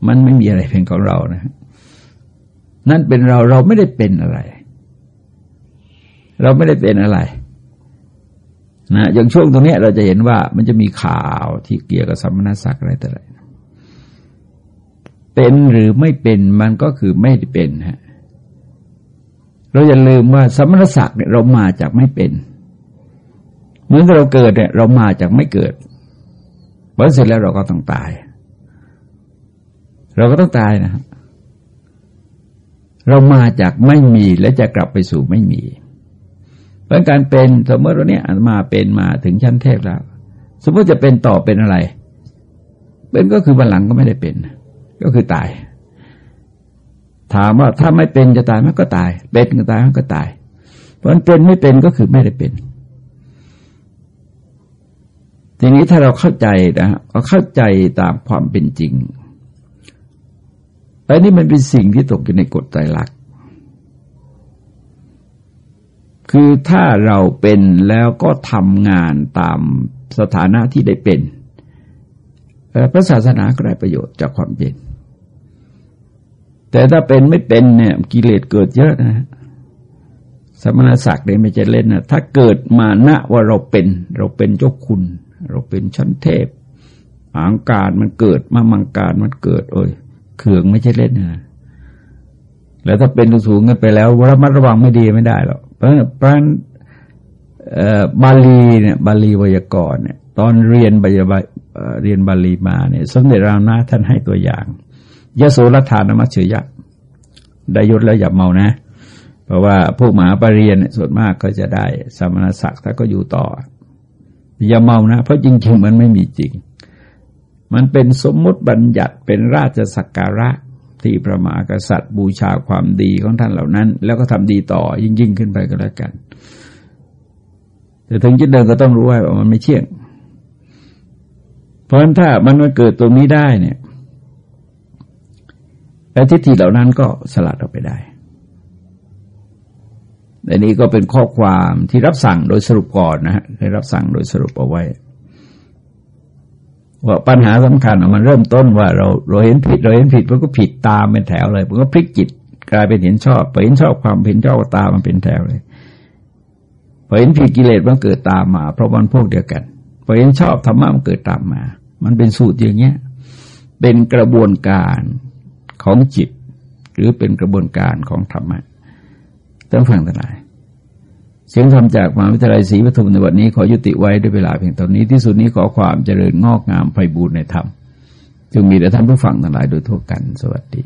มันไม่มีอะไรเป็นของเรานะนั่นเป็นเราเราไม่ได้เป็นอะไร เราไม่ได้เป็นอะไรนะอย่างช่วงตรงนี้เราจะเห็นว่ามันจะมีข่าวที่เกี่ยวกับสมณศักดิ์อะไรแต่ไรเป็นหรือไม่เป็นมันก็คือไม่ได้เป็นฮะ เราอย่าลืมว่าสมณศักดิ์เนี่ยเรามาจากไม่เป็น เหมือนเราเกิดเนี่ย เรามาจากไม่เกิดพอเสร็จแล้วเราก็ต้องตาย เราก็ต้องตายนะเรามาจากไม่มีและจะกลับไปสู่ไม่มีเพราะการเป็นสมมติว่าเนี้มาเป็นมาถึงชั้นเทพแล้ว สมมติจะเป็นต่อเป็นอะไร เป็นก็คือบัลลังก็ไม่ได้เป็น ก็คือตาย ถามว่าถ้าไม่เป็นจะตายมันก็ตาย เป็นก็ตายมันก็ตาย เพราะมันเป็นไม่เป็นก็คือไม่ได้เป็น ทีนี้ถ้าเราเข้าใจนะเราเข้าใจตามความเป็นจริงอันนี้มันเป็นสิ่งที่ตกอยู่ในกฎใจหลัก คือถ้าเราเป็นแล้วก็ทำงานตามสถานะที่ได้เป็นพระศาสนาก็ได้ประโยชน์จากความเป็น แต่ถ้าเป็นไม่เป็นเนี่ยกิเลสเกิดเยอะนะสมณศักดิ์เนี่ยไม่จะเล่นนะถ้าเกิดมาณว่าเราเป็น เราเป็นเจ้าคุณ เราเป็นชั้นเทพอังการมันเกิดมามังการมันเกิด โอ้ยเขื่องไม่ใช่เล่นนะแล้วถ้าเป็นสูงเงินไปแล้วระมัดระวังไม่ดีไม่ได้หรอกเพราะเพราะบาลีเนี่ยบาลีวยากรเนี่ย ตอนเรียนบาลีเรียนบาลีมาเนี่ย สมเด็จรานาท่านให้ตัวอย่าง ยโสรธานมัชเฉยะ ได้ยศแล้วอย่าเมานะ เพราะว่าพวกหมาปรริญญาส่วนมากก็จะได้สมณศักดิ์ถ้าก็อยู่ต่อ อย่าเมานะ เพราะจริงๆมันไม่มีจริง มันเป็นสมมุติบัญญัติเป็นราชสักการะที่พระมหากษัตริย์บูชาความดีของท่านเหล่านั้น แล้วก็ทำดีต่อยิ่งยิ่งขึ้นไปก็แล้วกัน แต่ถึงจุดเดิมก็ต้องรู้ว่ามันไม่เที่ยง เพราะฉะนั้นถ้ามันมาเกิดตรงนี้ได้เนี่ย และทิฏฐิเหล่านั้นก็สลัดออกไปได้ในนี้ก็เป็นข้อความที่รับสั่งโดยสรุปก่อนนะฮะเคยรับสั่งโดยสรุปเอาไว้ว่าปัญหาสำคัญมันเริ่มต้นว่าเราเราเห็นผิดเราเห็นผิดมันก็ผิดตามเป็นแถวเลยมันก็พลิกจิตกลายเป็นเห็นชอบพอเห็นชอบความเห็นชอบตามมันเป็นแถวเลยพอเห็นผิดกิเลสมันเกิดตามมา เพราะมันพวกเดียวกันพอเห็นชอบธรรมะมันเกิดตามมา มันเป็นสูตรอย่างเงี้ย เป็นกระบวนการ ของจิต หรือเป็นกระบวนการของธรรมะต้องฟังทั้งหลาย เสียงธรรมจากมหาวิทยาลัยศรีปทุมในวันนี้ขอยุติไว้ด้วยเวลาเพียงเท่านี้ที่สุดนี้ขอความเจริญงอกงามไพบูรณ์ในธรรมจึงมีแต่ท่านผู้ฟังทั้งหลายโดยทั่วกันสวัสดี